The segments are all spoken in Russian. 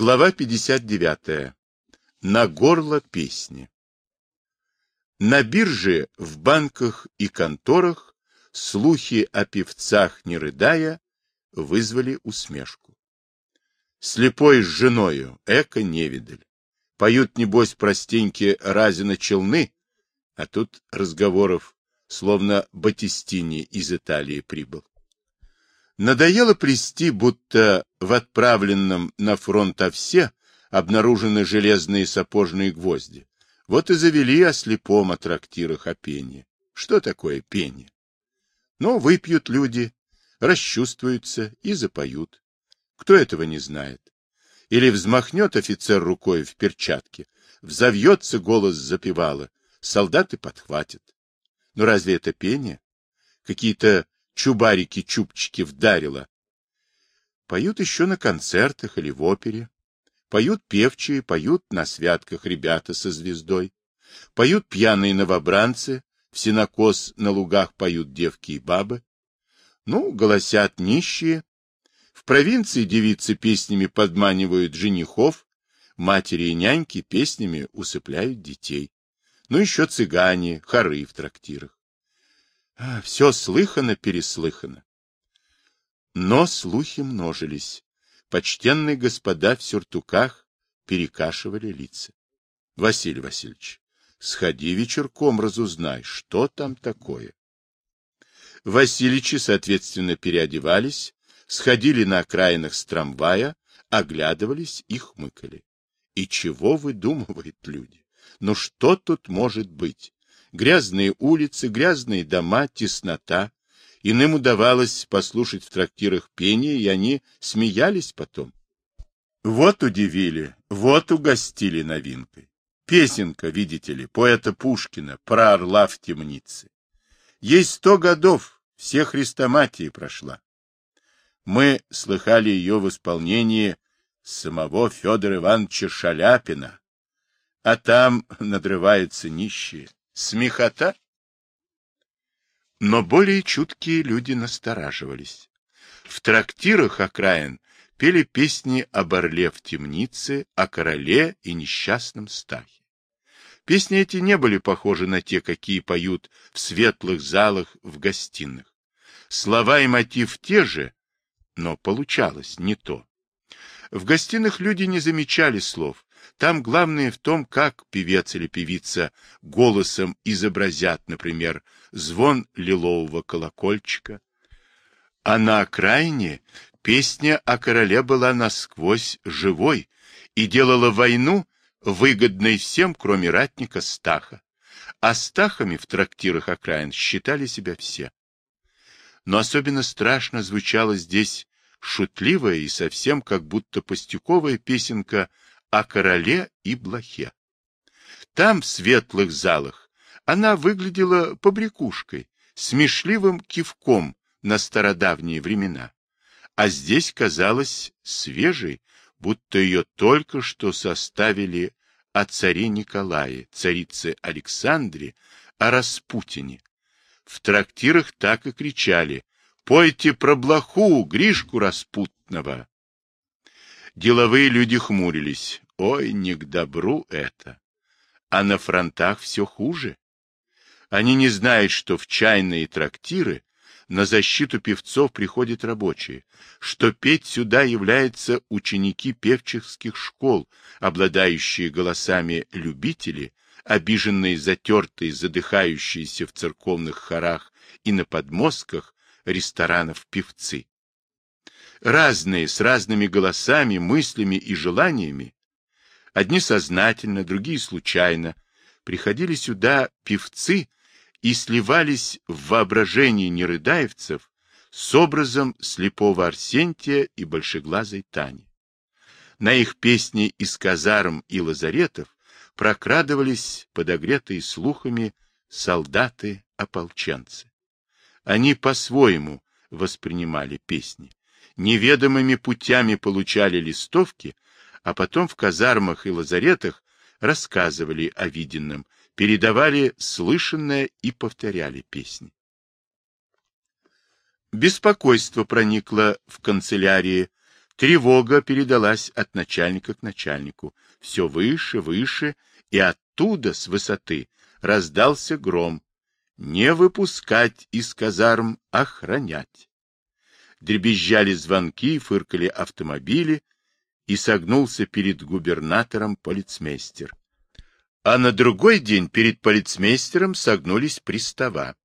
Глава 59. На горло песни. На бирже, в банках и конторах слухи о певцах, не рыдая, вызвали усмешку. Слепой с женою, эко-невидаль. Поют, небось, простенькие разина челны, а тут разговоров, словно Батистини из Италии прибыл. Надоело плести, будто в отправленном на фронт овсе обнаружены железные сапожные гвозди. Вот и завели о слепом о трактирах о пении. Что такое пение? Но выпьют люди, расчувствуются и запоют. Кто этого не знает? Или взмахнет офицер рукой в перчатке, взовьется голос запевала, солдаты подхватят. Но разве это пение? Какие-то чубарики-чубчики вдарила. Поют еще на концертах или в опере. Поют певчие, поют на святках ребята со звездой. Поют пьяные новобранцы, в синокос на лугах поют девки и бабы. Ну, голосят нищие. В провинции девицы песнями подманивают женихов, матери и няньки песнями усыпляют детей. Ну, еще цыгане, хоры в трактирах. А, все слыхано-переслыхано. Но слухи множились. Почтенные господа в сюртуках перекашивали лица. Василий Васильевич, сходи вечерком, разузнай, что там такое. Васильичи, соответственно, переодевались, сходили на окраинах с трамвая, оглядывались и хмыкали. И чего выдумывают люди? Ну что тут может быть? Грязные улицы, грязные дома, теснота. Иным удавалось послушать в трактирах пение, и они смеялись потом. Вот удивили, вот угостили новинкой. Песенка, видите ли, поэта Пушкина про орла в темнице. Ей сто годов, все хрестоматии прошла. Мы слыхали ее в исполнении самого Федора Ивановича Шаляпина, а там надрываются нищие. Смехота? Но более чуткие люди настораживались. В трактирах окраин пели песни об орле в темнице, о короле и несчастном стахе. Песни эти не были похожи на те, какие поют в светлых залах в гостиных. Слова и мотив те же, но получалось не то. В гостиных люди не замечали слов, там главное в том, как певец или певица голосом изобразят, например, звон лилового колокольчика. А на окраине песня о короле была насквозь живой и делала войну выгодной всем, кроме ратника Стаха. А Стахами в трактирах окраин считали себя все. Но особенно страшно звучала здесь шутливая и совсем как будто пастюковая песенка о короле и блохе. Там, в светлых залах, она выглядела побрякушкой, смешливым кивком на стародавние времена, а здесь казалась свежей, будто ее только что составили о царе Николае, царице Александре, о Распутине. В трактирах так и кричали «Пойте про блоху, Гришку Распутного!» Деловые люди хмурились. Ой, не к добру это. А на фронтах все хуже. Они не знают, что в чайные трактиры на защиту певцов приходят рабочие, что петь сюда являются ученики певчихских школ, обладающие голосами любители, обиженные, затертые, задыхающиеся в церковных хорах и на подмостках ресторанов певцы разные, с разными голосами, мыслями и желаниями, одни сознательно, другие случайно, приходили сюда певцы и сливались в воображении нерыдаевцев с образом слепого Арсентия и большеглазой Тани. На их песни из казарм и лазаретов прокрадывались, подогретые слухами, солдаты-ополченцы. Они по-своему воспринимали песни неведомыми путями получали листовки, а потом в казармах и лазаретах рассказывали о виденном, передавали слышанное и повторяли песни. Беспокойство проникло в канцелярии, Тревога передалась от начальника к начальнику. Все выше, выше, и оттуда, с высоты, раздался гром. Не выпускать из казарм, охранять. Дребезжали звонки, фыркали автомобили, и согнулся перед губернатором полицмейстер. А на другой день перед полицмейстером согнулись пристава.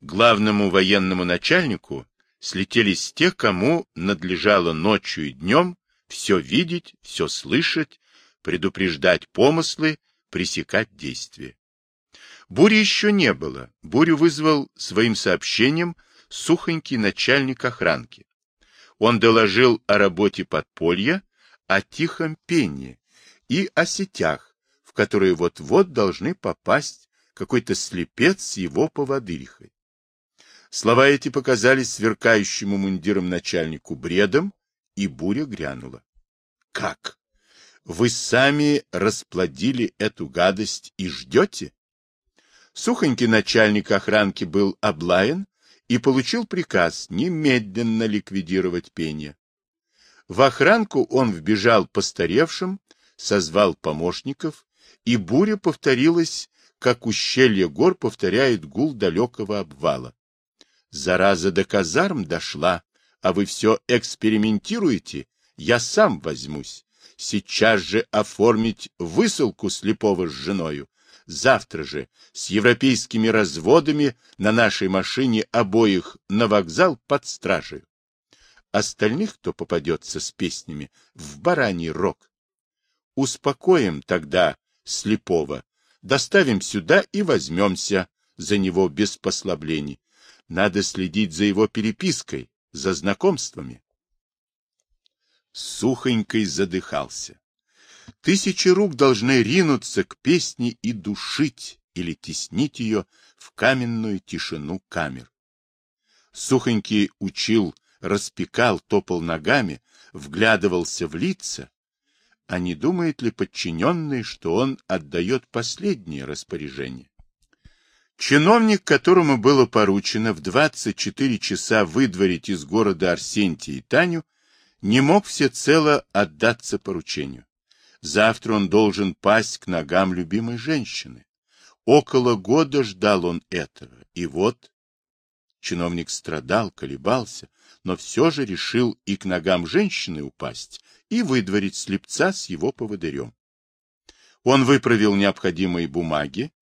Главному военному начальнику слетелись те, кому надлежало ночью и днем все видеть, все слышать, предупреждать помыслы, пресекать действия. Бури еще не было. Бурю вызвал своим сообщением сухонький начальник охранки. Он доложил о работе подполья, о тихом пении и о сетях, в которые вот-вот должны попасть какой-то слепец с его поводырихой. Слова эти показались сверкающему мундиром начальнику бредом, и буря грянула. Как? Вы сами расплодили эту гадость и ждете? Сухонький начальник охранки был облаян и получил приказ немедленно ликвидировать пение. В охранку он вбежал постаревшим, созвал помощников, и буря повторилась, как ущелье гор повторяет гул далекого обвала. Зараза до казарм дошла, а вы все экспериментируете, я сам возьмусь. Сейчас же оформить высылку слепого с женою. Завтра же с европейскими разводами на нашей машине обоих на вокзал под стражей. Остальных, кто попадется с песнями, в бараний рог. Успокоим тогда слепого, доставим сюда и возьмемся за него без послаблений. Надо следить за его перепиской, за знакомствами. Сухонькой задыхался. Тысячи рук должны ринуться к песне и душить или теснить ее в каменную тишину камер. Сухонький учил, распекал, топал ногами, вглядывался в лица, а не думает ли подчиненный, что он отдает последнее распоряжение? Чиновник, которому было поручено в 24 часа выдворить из города Арсентия и Таню, не мог всецело отдаться поручению. Завтра он должен пасть к ногам любимой женщины. Около года ждал он этого, и вот... Чиновник страдал, колебался, но все же решил и к ногам женщины упасть, и выдворить слепца с его поводырем. Он выправил необходимые бумаги,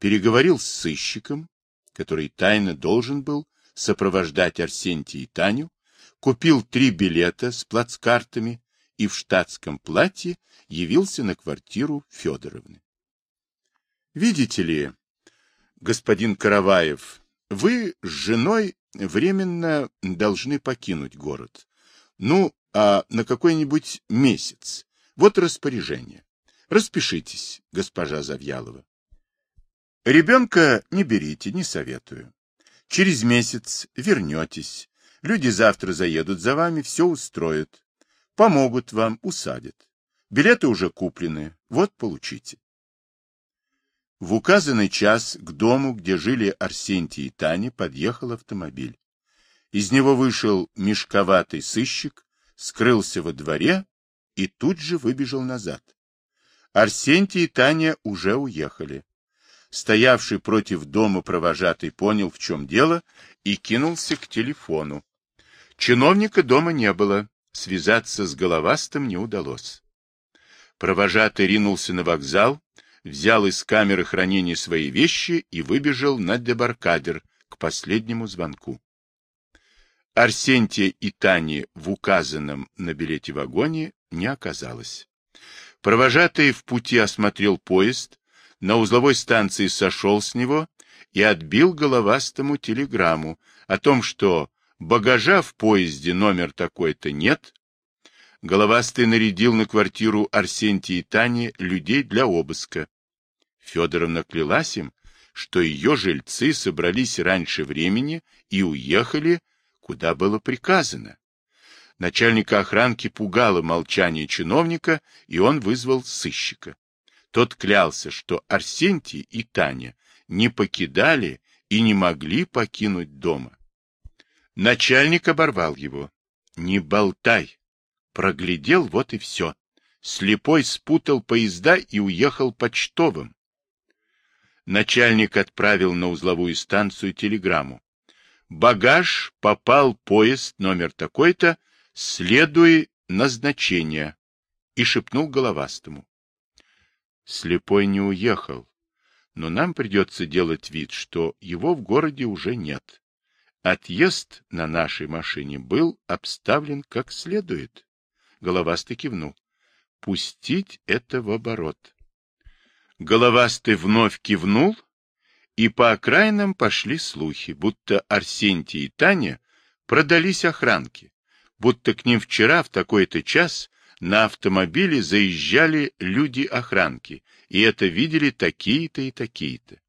переговорил с сыщиком, который тайно должен был сопровождать Арсентия и Таню, купил три билета с плацкартами и в штатском платье явился на квартиру Федоровны. Видите ли, господин Караваев, вы с женой временно должны покинуть город. Ну, а на какой-нибудь месяц. Вот распоряжение. Распишитесь, госпожа Завьялова. Ребенка не берите, не советую. Через месяц вернетесь. Люди завтра заедут за вами, все устроят. Помогут вам, усадят. Билеты уже куплены. Вот, получите. В указанный час к дому, где жили Арсентий и Таня, подъехал автомобиль. Из него вышел мешковатый сыщик, скрылся во дворе и тут же выбежал назад. Арсентий и Таня уже уехали. Стоявший против дома провожатый понял, в чем дело, и кинулся к телефону. Чиновника дома не было, связаться с головастым не удалось. Провожатый ринулся на вокзал, взял из камеры хранения свои вещи и выбежал на дебаркадер к последнему звонку. Арсентия и Тани в указанном на билете вагоне не оказалось. Провожатый в пути осмотрел поезд, на узловой станции сошел с него и отбил головастому телеграмму о том, что багажа в поезде номер такой-то нет. Головастый нарядил на квартиру Арсентия и Тани людей для обыска. Федоровна клялась им, что ее жильцы собрались раньше времени и уехали, куда было приказано. Начальника охранки пугало молчание чиновника, и он вызвал сыщика. Тот клялся, что Арсентий и Таня не покидали и не могли покинуть дома. Начальник оборвал его. — Не болтай. Проглядел, вот и все. Слепой спутал поезда и уехал почтовым. Начальник отправил на узловую станцию телеграмму. Багаж попал поезд номер такой-то, следуй назначение. И шепнул головастому. Слепой не уехал, но нам придется делать вид, что его в городе уже нет. Отъезд на нашей машине был обставлен как следует. Головастый кивнул. Пустить это в оборот. Головастый вновь кивнул, и по окраинам пошли слухи, будто Арсентий и Таня продались охранке, будто к ним вчера в такой-то час на автомобиле заезжали люди-охранки, и это видели такие-то и такие-то.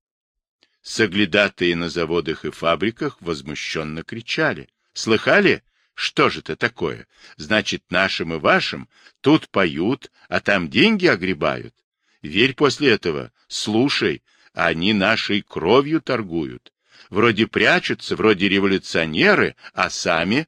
Соглядатые на заводах и фабриках возмущенно кричали. Слыхали? Что же это такое? Значит, нашим и вашим тут поют, а там деньги огребают. Верь после этого, слушай, они нашей кровью торгуют. Вроде прячутся, вроде революционеры, а сами